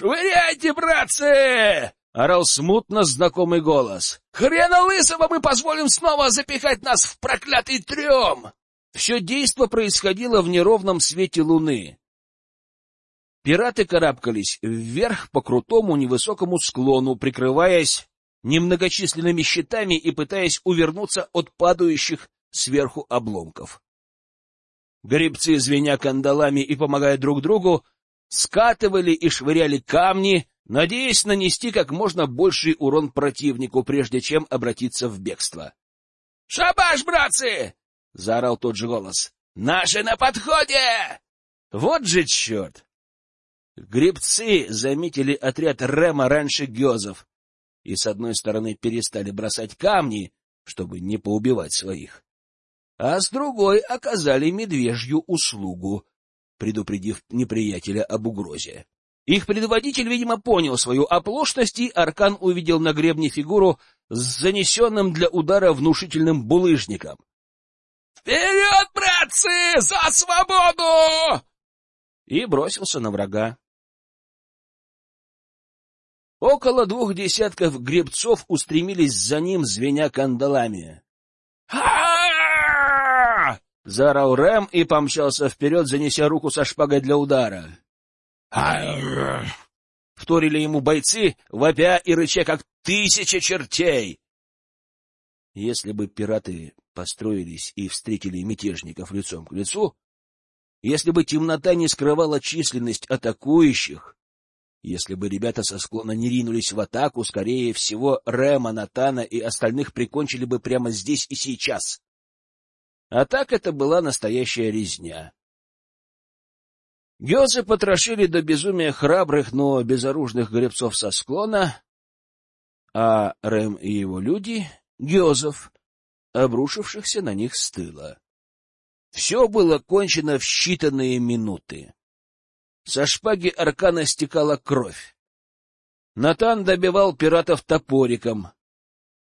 «Швыряйте, братцы!» — орал смутно знакомый голос. «Хрена лысого мы позволим снова запихать нас в проклятый трем!» Все действо происходило в неровном свете луны. Пираты карабкались вверх по крутому невысокому склону, прикрываясь немногочисленными щитами и пытаясь увернуться от падающих сверху обломков. Гребцы, звеня кандалами и помогая друг другу, скатывали и швыряли камни, надеясь нанести как можно больший урон противнику, прежде чем обратиться в бегство. — Шабаш, братцы! — заорал тот же голос. — Наши на подходе! Вот же черт! Гребцы заметили отряд Рема раньше гёзов и, с одной стороны, перестали бросать камни, чтобы не поубивать своих, а с другой оказали медвежью услугу, предупредив неприятеля об угрозе. Их предводитель, видимо, понял свою оплошность, и Аркан увидел на гребне фигуру с занесенным для удара внушительным булыжником. «Вперед, братцы! За свободу!» И бросился на врага. Около двух десятков гребцов устремились за ним, звеня кандалами. Заорал Рэм и помчался вперед, занеся руку со шпагой для удара. Вторили ему бойцы, вопя и рыча, как тысяча чертей. Если бы пираты построились и встретили мятежников лицом к лицу, если бы темнота не скрывала численность атакующих, если бы ребята со склона не ринулись в атаку, скорее всего, Рема, Натана и остальных прикончили бы прямо здесь и сейчас. А так это была настоящая резня. Гёзы потрошили до безумия храбрых, но безоружных гребцов со склона, а Рэм и его люди — гёзов, обрушившихся на них с тыла. Все было кончено в считанные минуты. Со шпаги Аркана стекала кровь. Натан добивал пиратов топориком.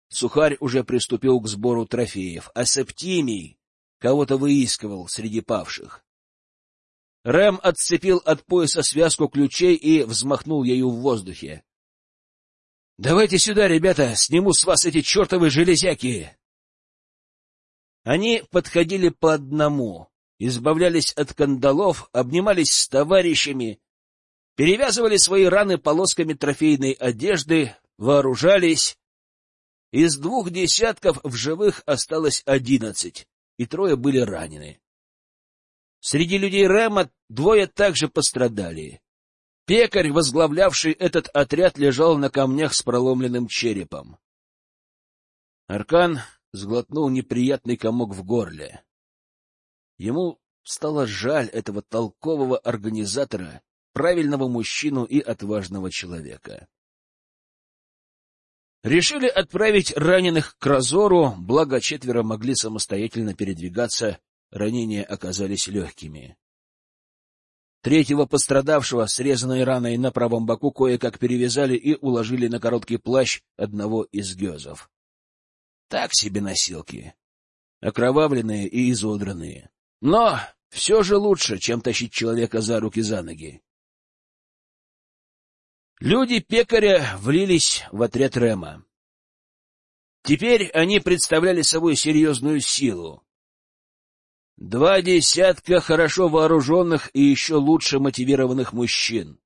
Сухарь уже приступил к сбору трофеев, а Септимий кого-то выискивал среди павших. Рэм отцепил от пояса связку ключей и взмахнул ею в воздухе. — Давайте сюда, ребята, сниму с вас эти чертовы железяки! Они подходили по одному, избавлялись от кандалов, обнимались с товарищами, перевязывали свои раны полосками трофейной одежды, вооружались. Из двух десятков в живых осталось одиннадцать, и трое были ранены. Среди людей Рэма двое также пострадали. Пекарь, возглавлявший этот отряд, лежал на камнях с проломленным черепом. Аркан сглотнул неприятный комок в горле. Ему стало жаль этого толкового организатора, правильного мужчину и отважного человека. Решили отправить раненых к Разору, благо четверо могли самостоятельно передвигаться, ранения оказались легкими. Третьего пострадавшего, срезанной раной на правом боку, кое-как перевязали и уложили на короткий плащ одного из гезов. Так себе носилки, окровавленные и изодранные. Но все же лучше, чем тащить человека за руки за ноги. Люди пекаря влились в отряд Рема. Теперь они представляли собой серьезную силу. Два десятка хорошо вооруженных и еще лучше мотивированных мужчин.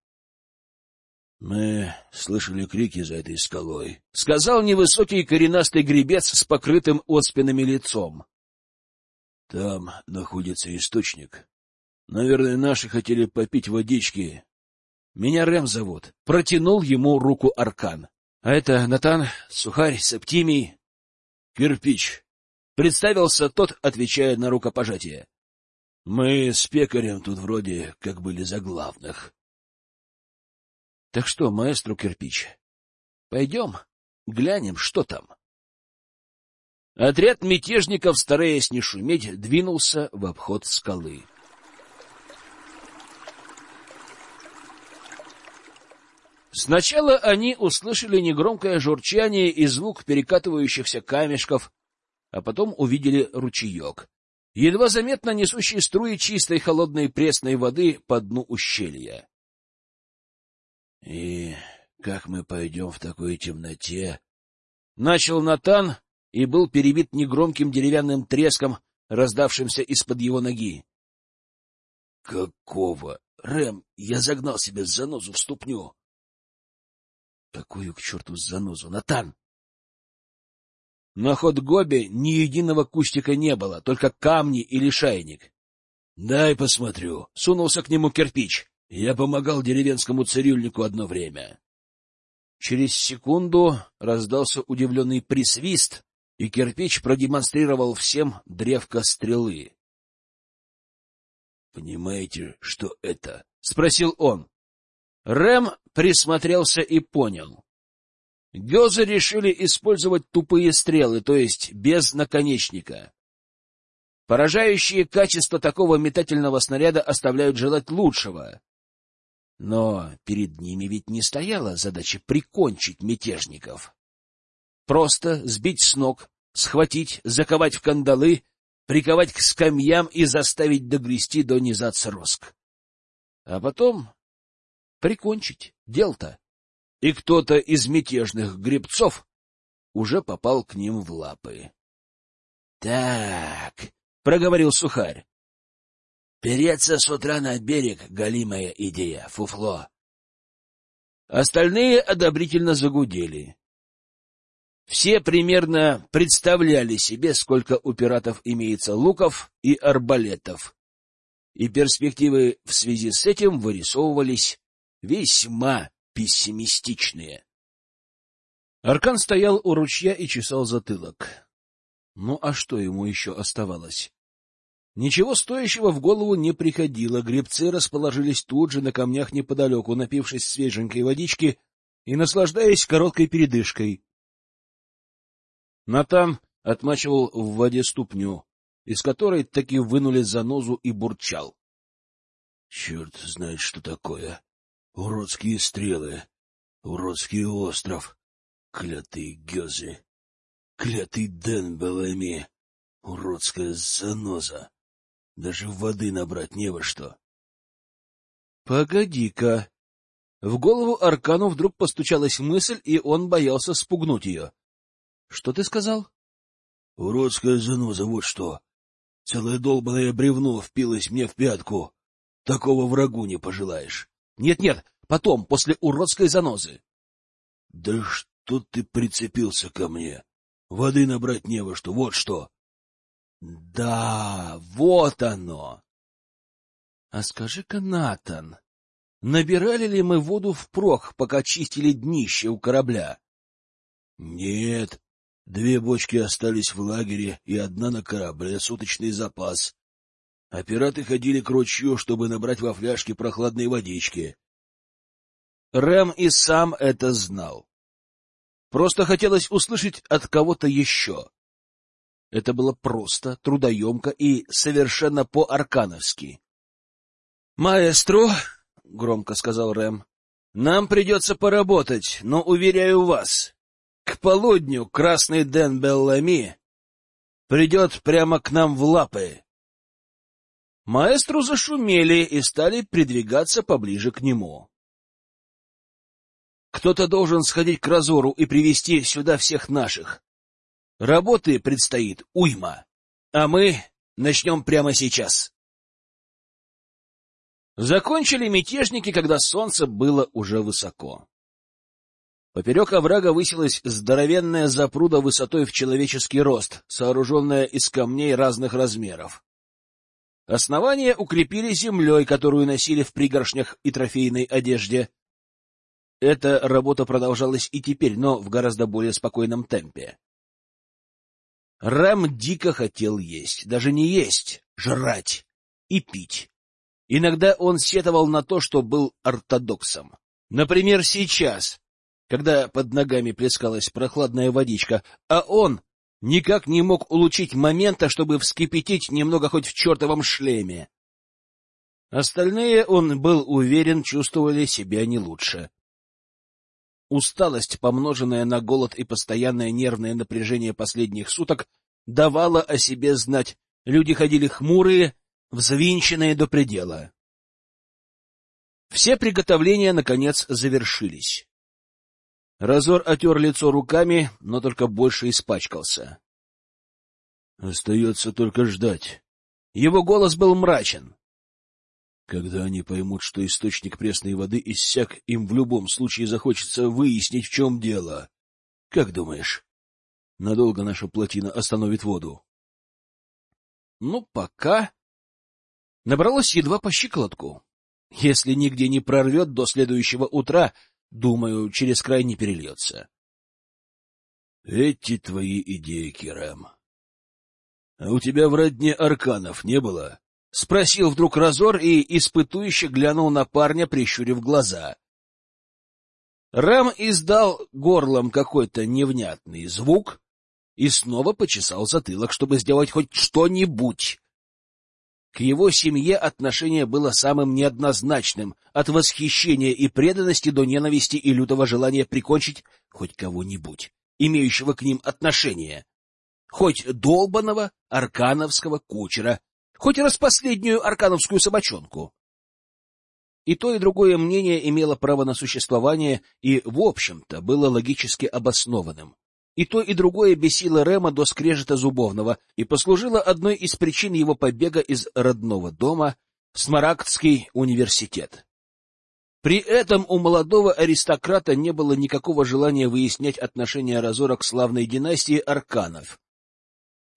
— Мы слышали крики за этой скалой, — сказал невысокий коренастый гребец с покрытым оспинами лицом. Там находится источник. Наверное, наши хотели попить водички. Меня Рэм зовут. Протянул ему руку Аркан. А это Натан, Сухарь, Септимий. Кирпич. Представился тот, отвечая на рукопожатие. Мы с пекарем тут вроде как были за главных. Так что, маэстру Кирпич, пойдем, глянем, что там. Отряд мятежников, стараясь не шуметь, двинулся в обход скалы. Сначала они услышали негромкое журчание и звук перекатывающихся камешков, а потом увидели ручеек, едва заметно несущий струи чистой холодной пресной воды по дну ущелья. — И как мы пойдем в такой темноте? Начал Натан и был перебит негромким деревянным треском, раздавшимся из-под его ноги. — Какого? Рэм, я загнал себе занозу в ступню. — Какую к черту занозу? Натан! На ход Гоби ни единого кустика не было, только камни и лишайник. — Дай посмотрю. Сунулся к нему кирпич. Я помогал деревенскому цирюльнику одно время. Через секунду раздался удивленный присвист, и кирпич продемонстрировал всем древко стрелы. — Понимаете, что это? — спросил он. Рэм присмотрелся и понял. Гёзы решили использовать тупые стрелы, то есть без наконечника. Поражающие качества такого метательного снаряда оставляют желать лучшего. Но перед ними ведь не стояла задача прикончить мятежников. Просто сбить с ног, схватить, заковать в кандалы, приковать к скамьям и заставить догрести до низа Цероск. А потом прикончить. Дел-то. И кто-то из мятежных гребцов уже попал к ним в лапы. — Так, — проговорил сухарь, Переться с утра на берег — галимая идея, фуфло. Остальные одобрительно загудели. Все примерно представляли себе, сколько у пиратов имеется луков и арбалетов, и перспективы в связи с этим вырисовывались весьма пессимистичные. Аркан стоял у ручья и чесал затылок. Ну а что ему еще оставалось? Ничего стоящего в голову не приходило, гребцы расположились тут же на камнях неподалеку, напившись свеженькой водички и наслаждаясь короткой передышкой. Натан отмачивал в воде ступню, из которой таки вынули занозу и бурчал. — Черт знает, что такое. Уродские стрелы, уродский остров, клятые гёзы, клятый Дэн Белэми, уродская заноза. Даже воды набрать не во что. — Погоди-ка. В голову Аркану вдруг постучалась мысль, и он боялся спугнуть ее. — Что ты сказал? — Уродская заноза, вот что. Целое долбанное бревно впилось мне в пятку. Такого врагу не пожелаешь. Нет, — Нет-нет, потом, после уродской занозы. — Да что ты прицепился ко мне? Воды набрать не во что, вот что. Да, вот оно. А скажи-ка, Натан, набирали ли мы воду впрок, пока чистили днище у корабля? Нет, две бочки остались в лагере и одна на корабле, суточный запас. А пираты ходили к ручью, чтобы набрать во фляжке прохладной водички. Рэм и сам это знал. Просто хотелось услышать от кого-то еще. Это было просто, трудоемко и совершенно по-аркановски. — Маэстро, — громко сказал Рэм, — нам придется поработать, но, уверяю вас, к полудню красный Дэн Беллами придет прямо к нам в лапы. Маэстру зашумели и стали придвигаться поближе к нему. Кто-то должен сходить к Разору и привести сюда всех наших. Работы предстоит уйма, а мы начнем прямо сейчас. Закончили мятежники, когда солнце было уже высоко. Поперек оврага высилась здоровенная запруда высотой в человеческий рост, сооруженная из камней разных размеров. Основание укрепили землей, которую носили в пригоршнях и трофейной одежде. Эта работа продолжалась и теперь, но в гораздо более спокойном темпе. Рэм дико хотел есть, даже не есть, жрать и пить. Иногда он сетовал на то, что был ортодоксом. Например, сейчас, когда под ногами плескалась прохладная водичка, а он никак не мог улучшить момента, чтобы вскипятить немного хоть в чертовом шлеме. Остальные, он был уверен, чувствовали себя не лучше. Усталость, помноженная на голод и постоянное нервное напряжение последних суток, давала о себе знать. Люди ходили хмурые, взвинченные до предела. Все приготовления, наконец, завершились. Разор отер лицо руками, но только больше испачкался. Остается только ждать. Его голос был мрачен. Когда они поймут, что источник пресной воды иссяк, им в любом случае захочется выяснить, в чем дело. Как думаешь, надолго наша плотина остановит воду? Ну, пока... Набралось едва по щиколотку. Если нигде не прорвет до следующего утра, думаю, через край не перельется. Эти твои идеи, Кирам. А у тебя в родне арканов не было? — спросил вдруг Разор и испытующе глянул на парня, прищурив глаза. Рэм издал горлом какой-то невнятный звук и снова почесал затылок, чтобы сделать хоть что-нибудь. К его семье отношение было самым неоднозначным, от восхищения и преданности до ненависти и лютого желания прикончить хоть кого-нибудь, имеющего к ним отношение. Хоть долбаного аркановского кучера, хоть раз последнюю аркановскую собачонку. И то, и другое мнение имело право на существование и, в общем-то, было логически обоснованным. И то, и другое бесило Рема до скрежета зубовного и послужило одной из причин его побега из родного дома в Смарагдский университет. При этом у молодого аристократа не было никакого желания выяснять отношения Разора к славной династии Арканов.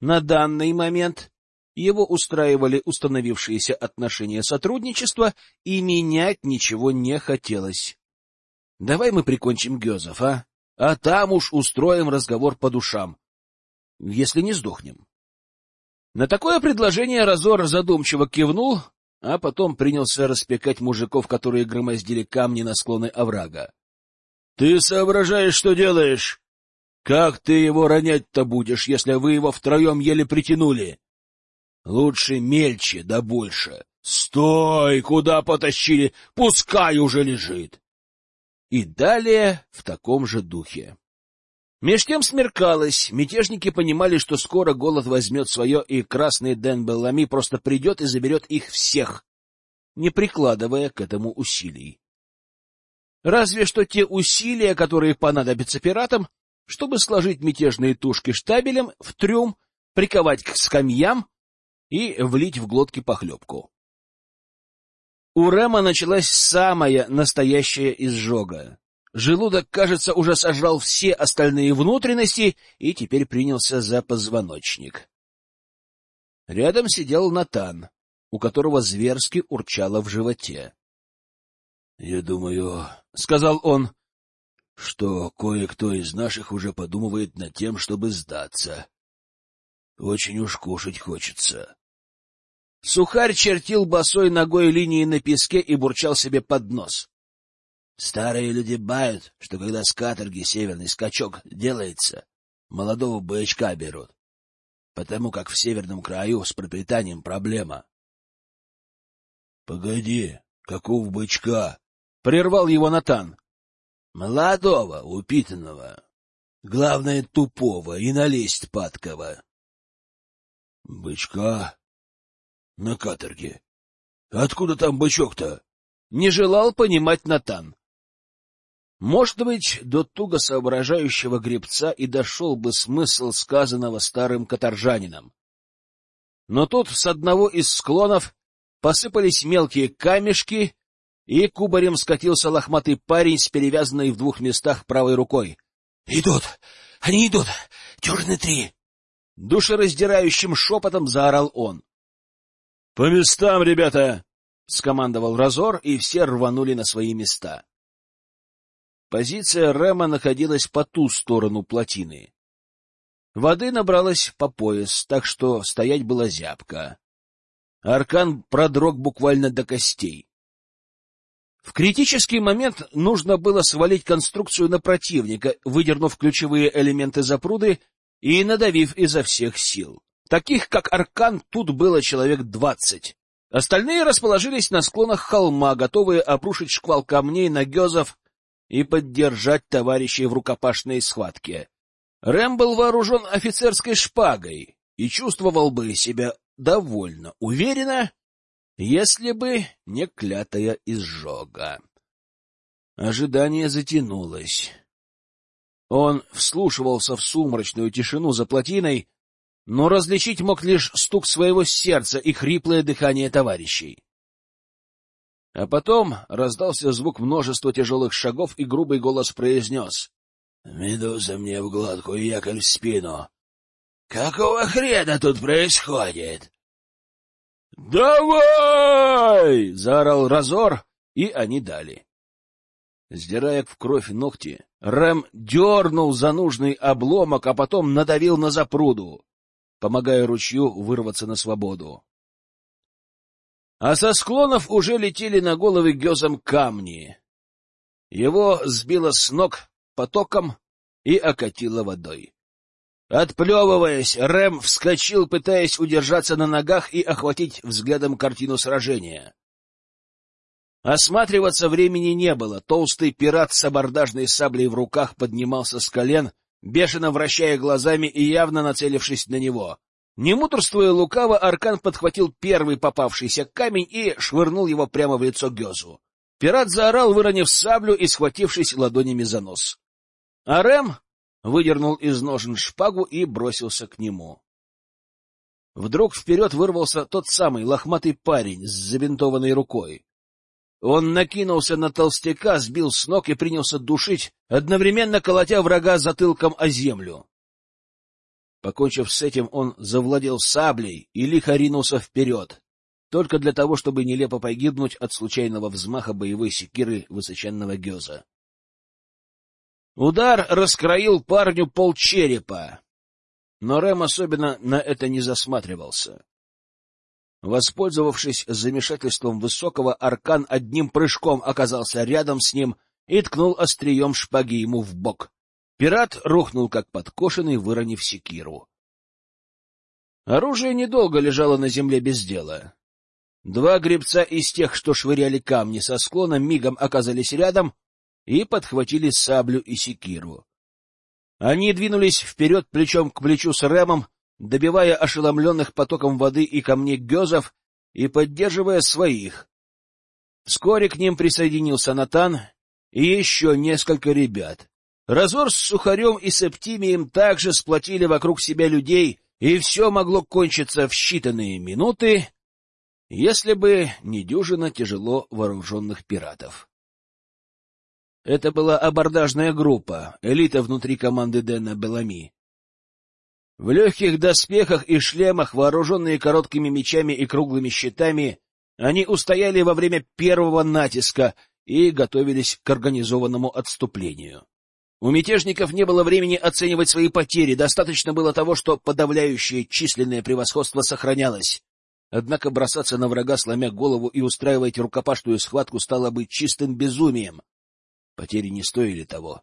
На данный момент его устраивали установившиеся отношения сотрудничества, и менять ничего не хотелось. — Давай мы прикончим Гезов, а? А там уж устроим разговор по душам, если не сдохнем. На такое предложение Разор задумчиво кивнул, а потом принялся распекать мужиков, которые громоздили камни на склоны оврага. — Ты соображаешь, что делаешь? Как ты его ронять-то будешь, если вы его втроем еле притянули? Лучше мельче да больше. Стой! Куда потащили? Пускай уже лежит! И далее в таком же духе. Меж тем смеркалось, мятежники понимали, что скоро голод возьмет свое, и красный Дэн Беллами просто придет и заберет их всех, не прикладывая к этому усилий. Разве что те усилия, которые понадобятся пиратам, чтобы сложить мятежные тушки штабелем в трюм, приковать к скамьям и влить в глотки похлебку. У Рэма началась самая настоящая изжога. Желудок, кажется, уже сожрал все остальные внутренности и теперь принялся за позвоночник. Рядом сидел Натан, у которого зверски урчало в животе. — Я думаю, — сказал он, — что кое-кто из наших уже подумывает над тем, чтобы сдаться. Очень уж кушать хочется. Сухарь чертил босой ногой линии на песке и бурчал себе под нос. Старые люди бают, что когда с каторги северный скачок делается, молодого бычка берут, потому как в северном краю с пропитанием проблема. — Погоди, какого бычка? — прервал его Натан. — Молодого, упитанного. Главное, тупого и налезть падкого. — Бычка? На каторге. Откуда там бычок-то? Не желал понимать Натан. Может быть, до туго соображающего гребца и дошел бы смысл сказанного старым каторжанином. Но тут с одного из склонов посыпались мелкие камешки, и кубарем скатился лохматый парень с перевязанной в двух местах правой рукой. — Идут! Они идут! Дюжины три! Душераздирающим шепотом заорал он. — По местам, ребята! — скомандовал Разор, и все рванули на свои места. Позиция Рема находилась по ту сторону плотины. Воды набралось по пояс, так что стоять было зябко. Аркан продрог буквально до костей. В критический момент нужно было свалить конструкцию на противника, выдернув ключевые элементы запруды и надавив изо всех сил. Таких, как Аркан, тут было человек двадцать. Остальные расположились на склонах холма, готовые обрушить шквал камней на гезов и поддержать товарищей в рукопашной схватке. Рэм был вооружен офицерской шпагой и чувствовал бы себя довольно уверенно, Если бы не клятая изжога. Ожидание затянулось. Он вслушивался в сумрачную тишину за плотиной, но различить мог лишь стук своего сердца и хриплое дыхание товарищей. А потом раздался звук множества тяжелых шагов, и грубый голос произнес. — Медуза мне в глотку и якорь в спину. — Какого хрена тут происходит? — Давай! — заорал Разор, и они дали. Сдирая в кровь ногти, Рэм дернул за нужный обломок, а потом надавил на запруду, помогая ручью вырваться на свободу. А со склонов уже летели на головы гезом камни. Его сбило с ног потоком и окатило водой. Отплевываясь, Рэм вскочил, пытаясь удержаться на ногах и охватить взглядом картину сражения. Осматриваться времени не было. Толстый пират с абордажной саблей в руках поднимался с колен, бешено вращая глазами и явно нацелившись на него. Не мудрствуя лукаво, Аркан подхватил первый попавшийся камень и швырнул его прямо в лицо Гезу. Пират заорал, выронив саблю и схватившись ладонями за нос. А Рэм выдернул из ножен шпагу и бросился к нему. Вдруг вперед вырвался тот самый лохматый парень с забинтованной рукой. Он накинулся на толстяка, сбил с ног и принялся душить, одновременно колотя врага затылком о землю. Покончив с этим, он завладел саблей и лихо ринулся вперед, только для того, чтобы нелепо погибнуть от случайного взмаха боевой секиры высоченного геза. Удар раскроил парню полчерепа, но Рэм особенно на это не засматривался. Воспользовавшись замешательством высокого, Аркан одним прыжком оказался рядом с ним и ткнул острием шпаги ему в бок. Пират рухнул, как подкошенный, выронив секиру. Оружие недолго лежало на земле без дела. Два гребца из тех, что швыряли камни со склона, мигом оказались рядом и подхватили саблю и секиру. Они двинулись вперед плечом к плечу с Рэмом, добивая ошеломленных потоком воды и камней гезов и поддерживая своих. Вскоре к ним присоединился Натан и еще несколько ребят. Разор с Сухарем и Септимием также сплотили вокруг себя людей, и все могло кончиться в считанные минуты, если бы не дюжина тяжело вооруженных пиратов. Это была абордажная группа, элита внутри команды Дэна Белами. В легких доспехах и шлемах, вооруженные короткими мечами и круглыми щитами, они устояли во время первого натиска и готовились к организованному отступлению. У мятежников не было времени оценивать свои потери, достаточно было того, что подавляющее численное превосходство сохранялось. Однако бросаться на врага, сломя голову и устраивать рукопашную схватку, стало быть чистым безумием. Потери не стоили того.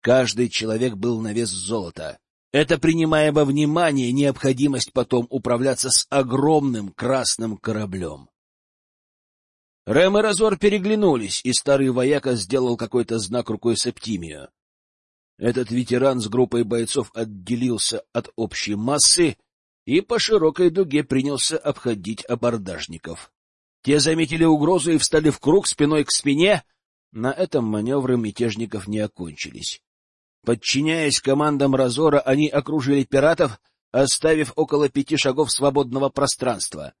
Каждый человек был на вес золота. Это принимая во внимание необходимость потом управляться с огромным красным кораблем. Рэм и Разор переглянулись, и старый вояка сделал какой-то знак рукой Септимию. Этот ветеран с группой бойцов отделился от общей массы и по широкой дуге принялся обходить абордажников. Те заметили угрозу и встали в круг спиной к спине. На этом маневры мятежников не окончились. Подчиняясь командам Разора, они окружили пиратов, оставив около пяти шагов свободного пространства.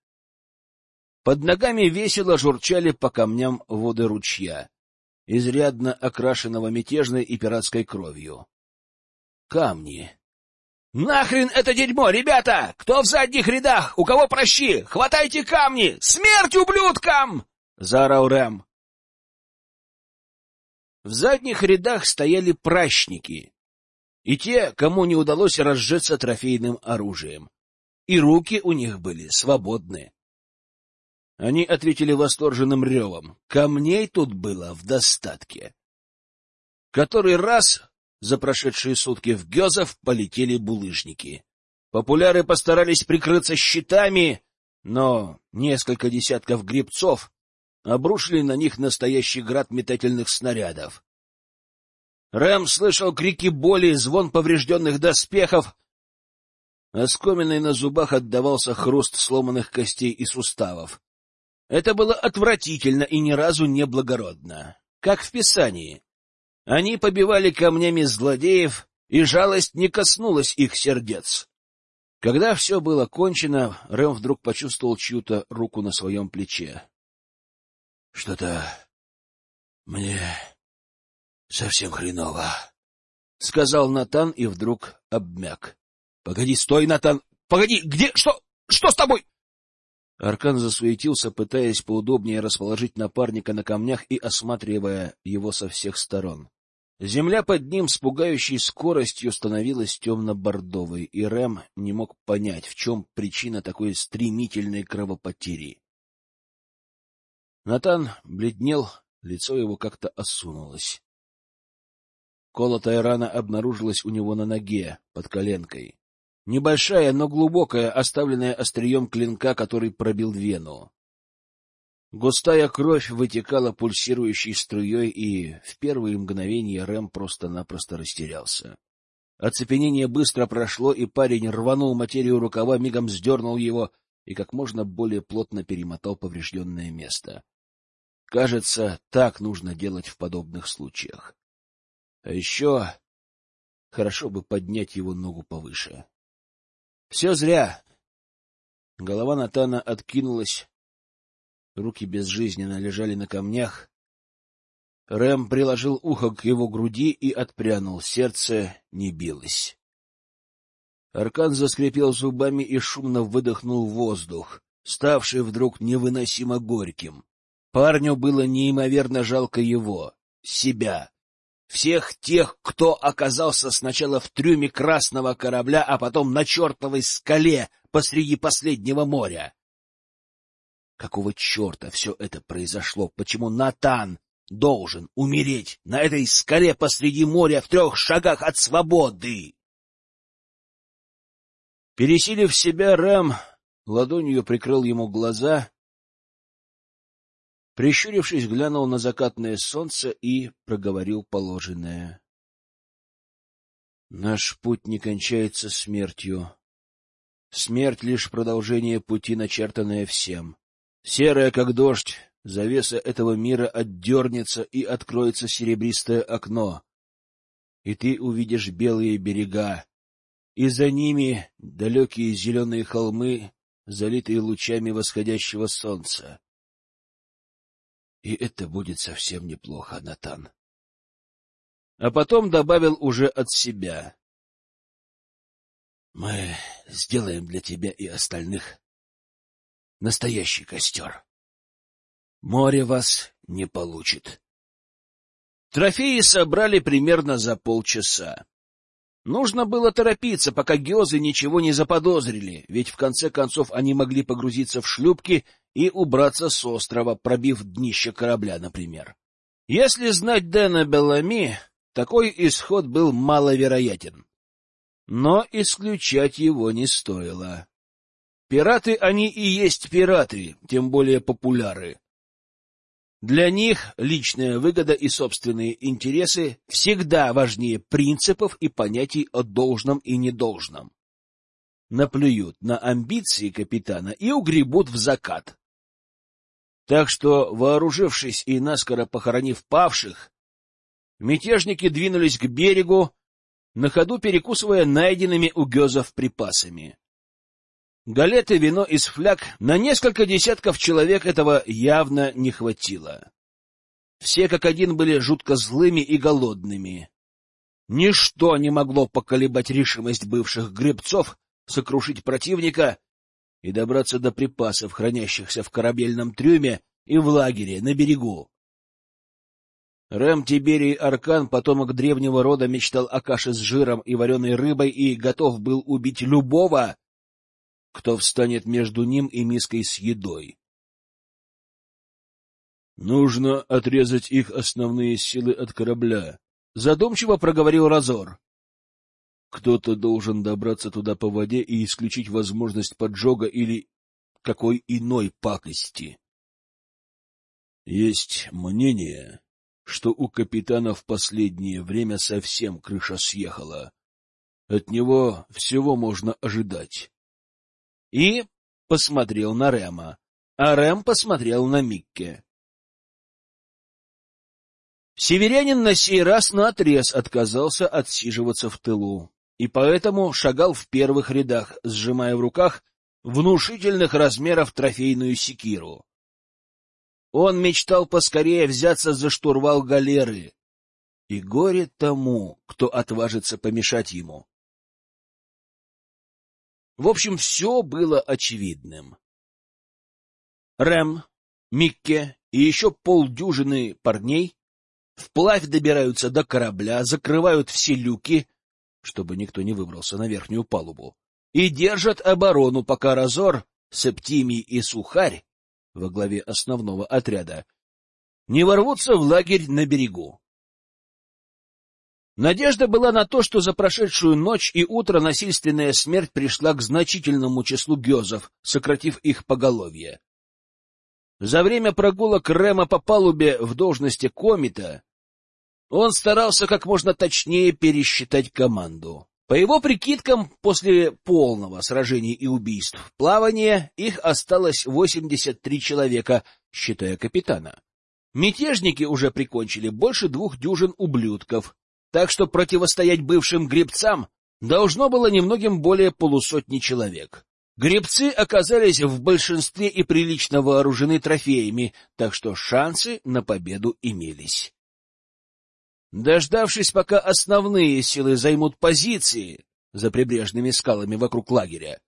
Под ногами весело журчали по камням воды ручья, изрядно окрашенного мятежной и пиратской кровью. Камни. — Нахрен это дерьмо, ребята! Кто в задних рядах? У кого прощи? Хватайте камни! Смерть ублюдкам! — заорал Рэм. В задних рядах стояли пращники и те, кому не удалось разжиться трофейным оружием. И руки у них были свободны. Они ответили восторженным ревом. Камней тут было в достатке. Который раз за прошедшие сутки в Гезов полетели булыжники. Популяры постарались прикрыться щитами, но несколько десятков грибцов обрушили на них настоящий град метательных снарядов. Рэм слышал крики боли, звон поврежденных доспехов. Оскоменный на зубах отдавался хруст сломанных костей и суставов. Это было отвратительно и ни разу не благородно, как в Писании. Они побивали камнями злодеев, и жалость не коснулась их сердец. Когда все было кончено, Рэм вдруг почувствовал чью-то руку на своем плече. — Что-то мне совсем хреново, — сказал Натан и вдруг обмяк. — Погоди, стой, Натан! Погоди, где? Что? Что с тобой? Аркан засуетился, пытаясь поудобнее расположить напарника на камнях и осматривая его со всех сторон. Земля под ним с пугающей скоростью становилась темно-бордовой, и Рэм не мог понять, в чем причина такой стремительной кровопотери. Натан бледнел, лицо его как-то осунулось. Колотая рана обнаружилась у него на ноге, под коленкой. Небольшая, но глубокая, оставленная острием клинка, который пробил вену. Густая кровь вытекала пульсирующей струей, и в первые мгновения Рэм просто-напросто растерялся. Оцепенение быстро прошло, и парень рванул материю рукава, мигом сдернул его и как можно более плотно перемотал поврежденное место. Кажется, так нужно делать в подобных случаях. А еще хорошо бы поднять его ногу повыше. Все зря. Голова Натана откинулась, руки безжизненно лежали на камнях. Рэм приложил ухо к его груди и отпрянул, сердце не билось. Аркан заскрипел зубами и шумно выдохнул воздух, ставший вдруг невыносимо горьким. Парню было неимоверно жалко его, себя, всех тех, кто оказался сначала в трюме красного корабля, а потом на чертовой скале посреди последнего моря. Какого черта все это произошло? Почему Натан должен умереть на этой скале посреди моря в трех шагах от свободы? Пересилив себя, Рэм ладонью прикрыл ему глаза Прищурившись, глянул на закатное солнце и проговорил положенное. Наш путь не кончается смертью. Смерть — лишь продолжение пути, начертанное всем. Серая, как дождь, завеса этого мира отдернется, и откроется серебристое окно. И ты увидишь белые берега, и за ними далекие зеленые холмы, залитые лучами восходящего солнца. И это будет совсем неплохо, Натан. А потом добавил уже от себя. Мы сделаем для тебя и остальных настоящий костер. Море вас не получит. Трофеи собрали примерно за полчаса. Нужно было торопиться, пока геозы ничего не заподозрили, ведь в конце концов они могли погрузиться в шлюпки и убраться с острова, пробив днище корабля, например. Если знать Дэна Белами, такой исход был маловероятен. Но исключать его не стоило. Пираты они и есть пираты, тем более популяры. Для них личная выгода и собственные интересы всегда важнее принципов и понятий о должном и недолжном. Наплюют на амбиции капитана и угребут в закат. Так что, вооружившись и наскоро похоронив павших, мятежники двинулись к берегу, на ходу перекусывая найденными у гезов припасами. Галеты, вино из фляг на несколько десятков человек этого явно не хватило. Все как один были жутко злыми и голодными. Ничто не могло поколебать решимость бывших гребцов сокрушить противника и добраться до припасов, хранящихся в корабельном трюме и в лагере на берегу. Рэм Тиберий Аркан, потомок древнего рода, мечтал о каше с жиром и вареной рыбой и готов был убить любого, кто встанет между ним и миской с едой. Нужно отрезать их основные силы от корабля, задумчиво проговорил Разор. Кто-то должен добраться туда по воде и исключить возможность поджога или какой иной пакости. Есть мнение, что у капитана в последнее время совсем крыша съехала. От него всего можно ожидать и посмотрел на Рема. а Рэм посмотрел на Микке. Северянин на сей раз наотрез отказался отсиживаться в тылу, и поэтому шагал в первых рядах, сжимая в руках внушительных размеров трофейную секиру. Он мечтал поскорее взяться за штурвал галеры, и горе тому, кто отважится помешать ему. В общем, все было очевидным. Рэм, Микке и еще полдюжины парней вплавь добираются до корабля, закрывают все люки, чтобы никто не выбрался на верхнюю палубу, и держат оборону, пока Разор, Септимий и Сухарь во главе основного отряда не ворвутся в лагерь на берегу. Надежда была на то, что за прошедшую ночь и утро насильственная смерть пришла к значительному числу гёзов, сократив их поголовье. За время прогулок Рема по палубе в должности комита он старался как можно точнее пересчитать команду. По его прикидкам, после полного сражения и убийств плавания их осталось 83 человека, считая капитана. Мятежники уже прикончили больше двух дюжин ублюдков, так что противостоять бывшим гребцам должно было немногим более полусотни человек. Гребцы оказались в большинстве и прилично вооружены трофеями, так что шансы на победу имелись. Дождавшись, пока основные силы займут позиции за прибрежными скалами вокруг лагеря,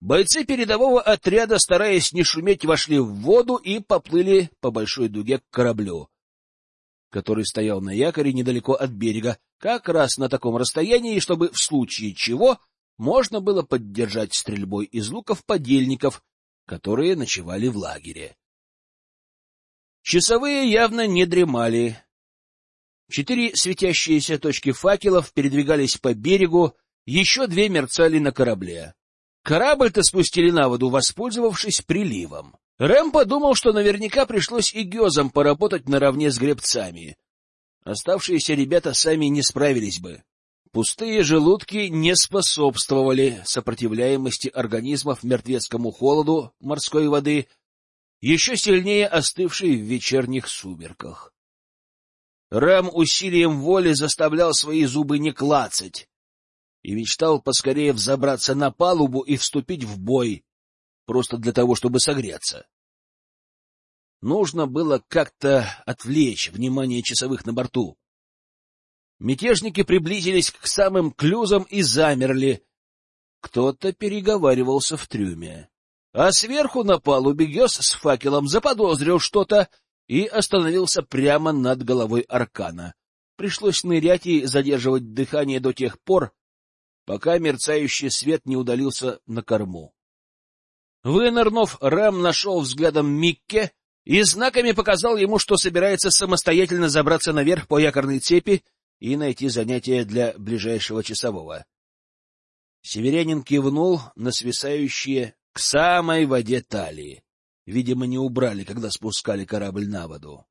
бойцы передового отряда, стараясь не шуметь, вошли в воду и поплыли по большой дуге к кораблю, который стоял на якоре недалеко от берега, как раз на таком расстоянии, чтобы в случае чего можно было поддержать стрельбой из луков подельников, которые ночевали в лагере. Часовые явно не дремали, Четыре светящиеся точки факелов передвигались по берегу, еще две мерцали на корабле. Корабль-то спустили на воду, воспользовавшись приливом. Рэм подумал, что наверняка пришлось и гёзам поработать наравне с гребцами. Оставшиеся ребята сами не справились бы. Пустые желудки не способствовали сопротивляемости организмов мертвецкому холоду морской воды, еще сильнее остывшей в вечерних сумерках. Рэм усилием воли заставлял свои зубы не клацать и мечтал поскорее взобраться на палубу и вступить в бой, просто для того, чтобы согреться. Нужно было как-то отвлечь внимание часовых на борту. Мятежники приблизились к самым клюзам и замерли. Кто-то переговаривался в трюме. А сверху на палубе Гёс с факелом заподозрил что-то и остановился прямо над головой Аркана. Пришлось нырять и задерживать дыхание до тех пор, пока мерцающий свет не удалился на корму. Вынырнув, Рэм нашел взглядом Микке и знаками показал ему, что собирается самостоятельно забраться наверх по якорной цепи и найти занятие для ближайшего часового. Северянин кивнул на свисающие к самой воде талии. Видимо, не убрали, когда спускали корабль на воду.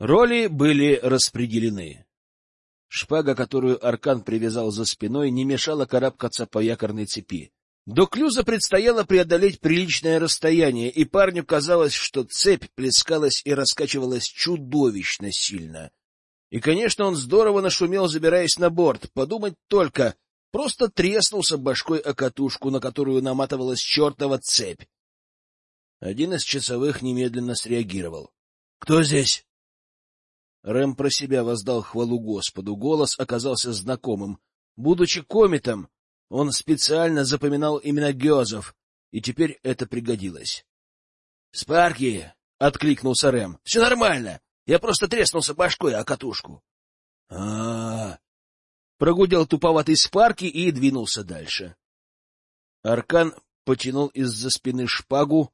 Роли были распределены. Шпага, которую Аркан привязал за спиной, не мешала карабкаться по якорной цепи. До клюза предстояло преодолеть приличное расстояние, и парню казалось, что цепь плескалась и раскачивалась чудовищно сильно. И, конечно, он здорово нашумел, забираясь на борт. Подумать только, просто треснулся башкой о катушку, на которую наматывалась чертова цепь. Один из часовых немедленно среагировал. — Кто здесь? Рэм про себя воздал хвалу Господу. Голос оказался знакомым. Будучи кометом, он специально запоминал имена Геозов, и теперь это пригодилось. — Спарки! — откликнулся Рэм. — Все нормально. Я просто треснулся башкой о катушку. А — А-а-а! Прогудел туповатый Спарки и двинулся дальше. Аркан потянул из-за спины шпагу,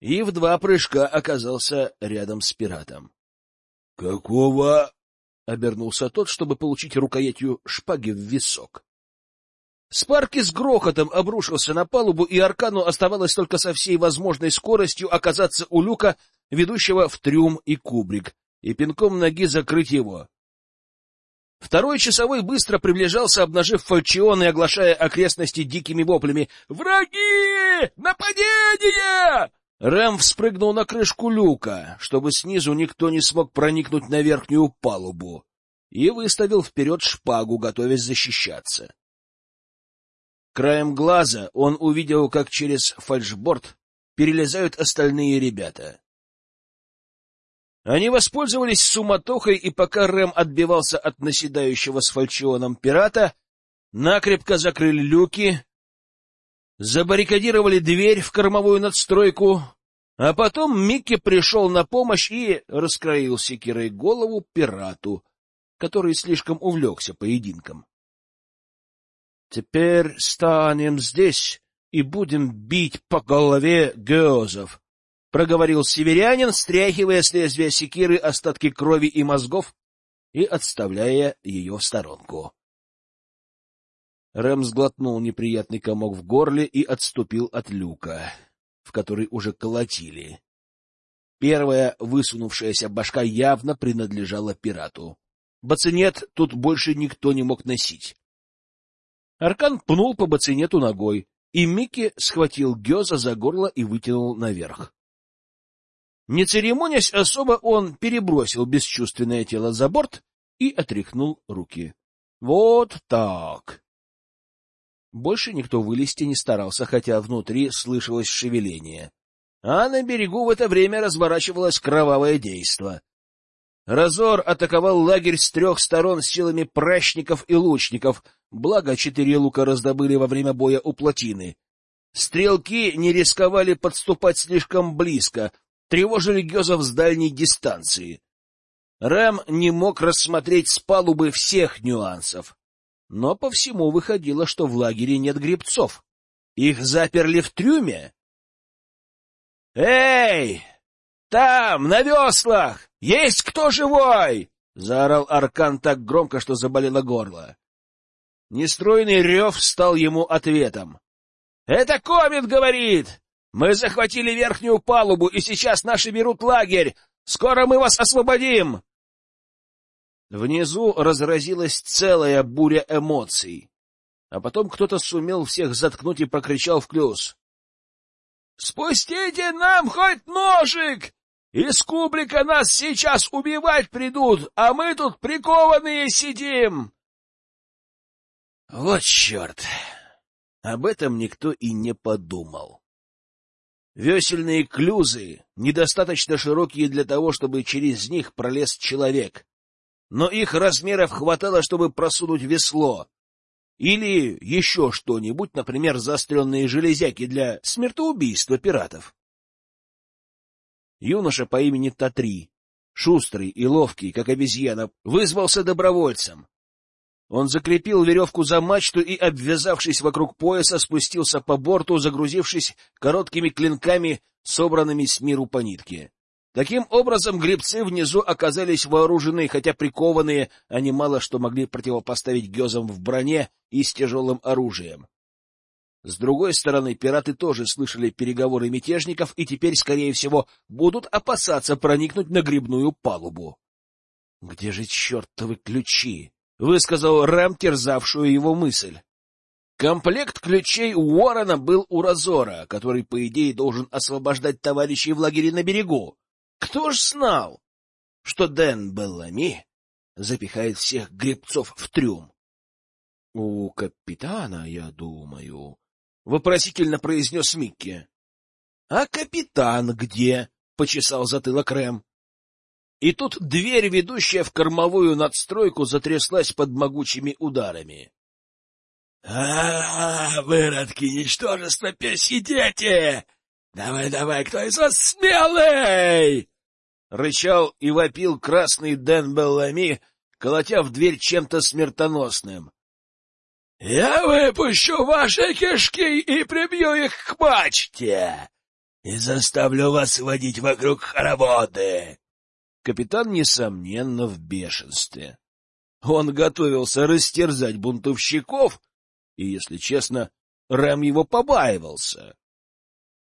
и в два прыжка оказался рядом с пиратом. — Какого? — обернулся тот, чтобы получить рукоятью шпаги в висок. Спарки с грохотом обрушился на палубу, и Аркану оставалось только со всей возможной скоростью оказаться у люка, ведущего в трюм и кубрик, и пинком ноги закрыть его. Второй часовой быстро приближался, обнажив фальчион и оглашая окрестности дикими воплями. «Враги! Нападение!» Рэм вспрыгнул на крышку люка, чтобы снизу никто не смог проникнуть на верхнюю палубу, и выставил вперед шпагу, готовясь защищаться. Краем глаза он увидел, как через фальшборд перелезают остальные ребята. Они воспользовались суматохой, и пока Рэм отбивался от наседающего с фальчионом пирата, накрепко закрыли люки, забаррикадировали дверь в кормовую надстройку, а потом Микки пришел на помощь и раскроил секирой голову пирату, который слишком увлекся поединком. — Теперь станем здесь и будем бить по голове геозов, — проговорил северянин, стряхивая с лезвия секиры остатки крови и мозгов и отставляя ее в сторонку. Рэм сглотнул неприятный комок в горле и отступил от люка, в который уже колотили. Первая высунувшаяся башка явно принадлежала пирату. Бацинет тут больше никто не мог носить. Аркан пнул по бацинету ногой, и Микки схватил Гёза за горло и вытянул наверх. Не церемонясь особо, он перебросил бесчувственное тело за борт и отряхнул руки. Вот так. Больше никто вылезти не старался, хотя внутри слышалось шевеление. А на берегу в это время разворачивалось кровавое действо. Разор атаковал лагерь с трех сторон силами пращников и лучников, благо четыре лука раздобыли во время боя у плотины. Стрелки не рисковали подступать слишком близко, тревожили гезов с дальней дистанции. Рэм не мог рассмотреть с палубы всех нюансов, но по всему выходило, что в лагере нет грибцов. Их заперли в трюме. «Эй! Там, на веслах! Есть кто живой?» — заорал Аркан так громко, что заболело горло. Нестройный рев стал ему ответом. «Это Комит говорит! Мы захватили верхнюю палубу, и сейчас наши берут лагерь! Скоро мы вас освободим!» Внизу разразилась целая буря эмоций. А потом кто-то сумел всех заткнуть и прокричал в клюз. — Спустите нам хоть ножик! Из кублика нас сейчас убивать придут, а мы тут прикованные сидим! Вот черт! Об этом никто и не подумал. Весельные клюзы недостаточно широкие для того, чтобы через них пролез человек, но их размеров хватало, чтобы просунуть весло. Или еще что-нибудь, например, заостренные железяки для смертоубийства пиратов. Юноша по имени Татри, шустрый и ловкий, как обезьяна, вызвался добровольцем. Он закрепил веревку за мачту и, обвязавшись вокруг пояса, спустился по борту, загрузившись короткими клинками, собранными с миру по нитке. Таким образом, гребцы внизу оказались вооружены, хотя прикованные они мало что могли противопоставить гезам в броне и с тяжелым оружием. С другой стороны, пираты тоже слышали переговоры мятежников и теперь, скорее всего, будут опасаться проникнуть на грибную палубу. — Где же чертовы ключи? — высказал Рэм, терзавшую его мысль. Комплект ключей Уоррена был у Разора, который, по идее, должен освобождать товарищей в лагере на берегу. Кто ж знал, что Дэн Беллами запихает всех гребцов в трюм? — У капитана, я думаю, — вопросительно произнес Микки. — А капитан где? — почесал затылок Рэм. И тут дверь, ведущая в кормовую надстройку, затряслась под могучими ударами. А — выродки, ничтожество, песи дети! Давай, давай, кто из вас смелый? Рычал и вопил красный Дэн Беллами, колотя в дверь чем-то смертоносным. — Я выпущу ваши кишки и прибью их к мачте и заставлю вас водить вокруг хороводы. Капитан, несомненно, в бешенстве. Он готовился растерзать бунтовщиков, и, если честно, Рэм его побаивался.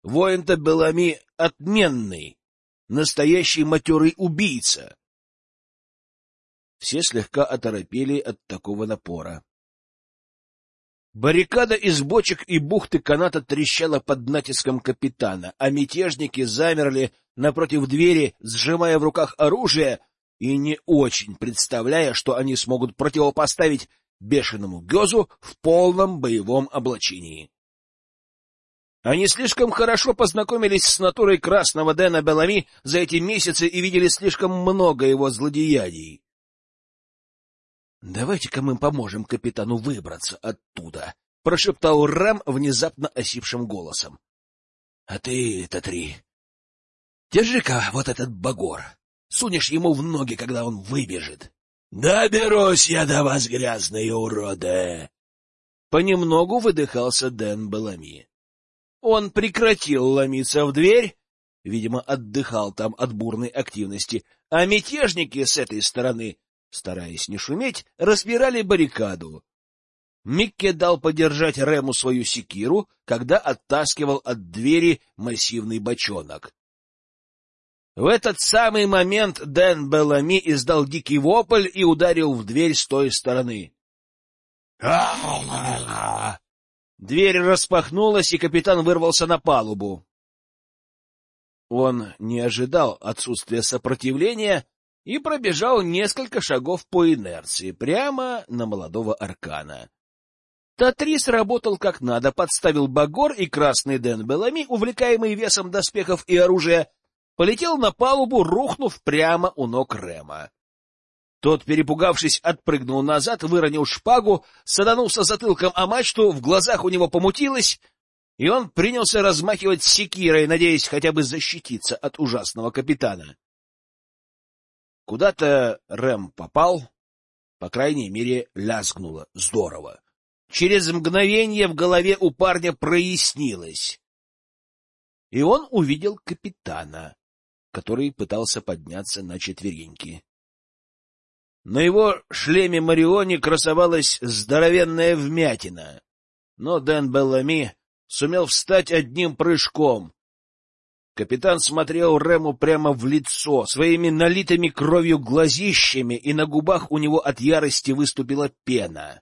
Воин-то Белами отменный, настоящий матерый убийца. Все слегка оторопели от такого напора. Баррикада из бочек и бухты каната трещала под натиском капитана, а мятежники замерли напротив двери, сжимая в руках оружие и не очень представляя, что они смогут противопоставить бешеному Гёзу в полном боевом облачении. Они слишком хорошо познакомились с натурой красного Дэна Белами за эти месяцы и видели слишком много его злодеяний. «Давайте-ка мы поможем капитану выбраться оттуда», — прошептал Рэм внезапно осипшим голосом. «А ты, Татри, держи-ка вот этот багор, сунешь ему в ноги, когда он выбежит». «Доберусь я до вас, грязные уроды!» Понемногу выдыхался Дэн Белами. Он прекратил ломиться в дверь, видимо, отдыхал там от бурной активности, а мятежники с этой стороны стараясь не шуметь, разбирали баррикаду. Микке дал подержать Рему свою секиру, когда оттаскивал от двери массивный бочонок. В этот самый момент Дэн Белами издал дикий вопль и ударил в дверь с той стороны. Дверь распахнулась, и капитан вырвался на палубу. Он не ожидал отсутствия сопротивления и пробежал несколько шагов по инерции прямо на молодого аркана. Татрис работал как надо, подставил Багор, и красный Дэн Белами, увлекаемый весом доспехов и оружия, полетел на палубу, рухнув прямо у ног Рема. Тот, перепугавшись, отпрыгнул назад, выронил шпагу, саданулся затылком о мачту, в глазах у него помутилось, и он принялся размахивать секирой, надеясь хотя бы защититься от ужасного капитана. Куда-то Рэм попал, по крайней мере, лязгнуло здорово. Через мгновение в голове у парня прояснилось. И он увидел капитана, который пытался подняться на четвереньки. На его шлеме Марионе красовалась здоровенная вмятина, но Дэн Беллами сумел встать одним прыжком, Капитан смотрел Рему прямо в лицо, своими налитыми кровью глазищами, и на губах у него от ярости выступила пена.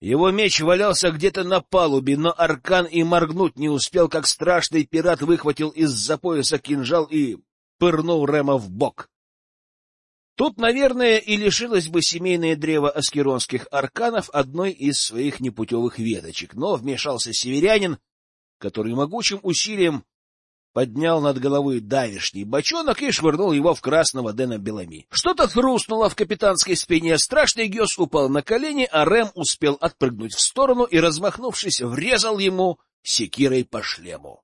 Его меч валялся где-то на палубе, но Аркан и моргнуть не успел, как страшный пират выхватил из-за пояса кинжал и пырнул Рема в бок. Тут, наверное, и лишилось бы семейное древо аскеронских арканов одной из своих непутевых веточек, но вмешался северянин, который могучим усилием поднял над головой давишний бочонок и швырнул его в красного Дэна Белами. Что-то хрустнуло в капитанской спине, страшный гёс упал на колени, а Рэм успел отпрыгнуть в сторону и, размахнувшись, врезал ему секирой по шлему.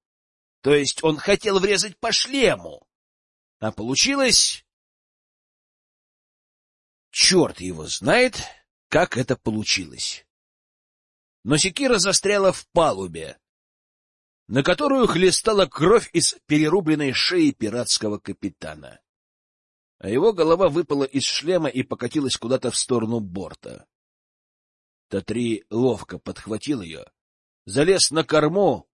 То есть он хотел врезать по шлему, а получилось... Черт его знает, как это получилось. Но секира застряла в палубе, на которую хлестала кровь из перерубленной шеи пиратского капитана. А его голова выпала из шлема и покатилась куда-то в сторону борта. Татри ловко подхватил ее, залез на корму,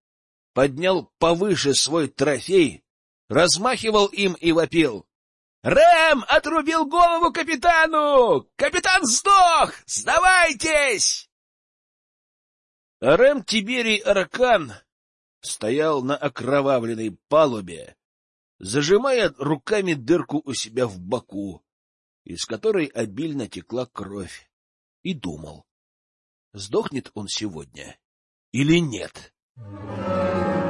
поднял повыше свой трофей, размахивал им и вопил. — Рэм отрубил голову капитану! Капитан сдох! Сдавайтесь! А Рэм Тиберий Аркан стоял на окровавленной палубе, зажимая руками дырку у себя в боку, из которой обильно текла кровь, и думал, сдохнет он сегодня или нет. Thank you.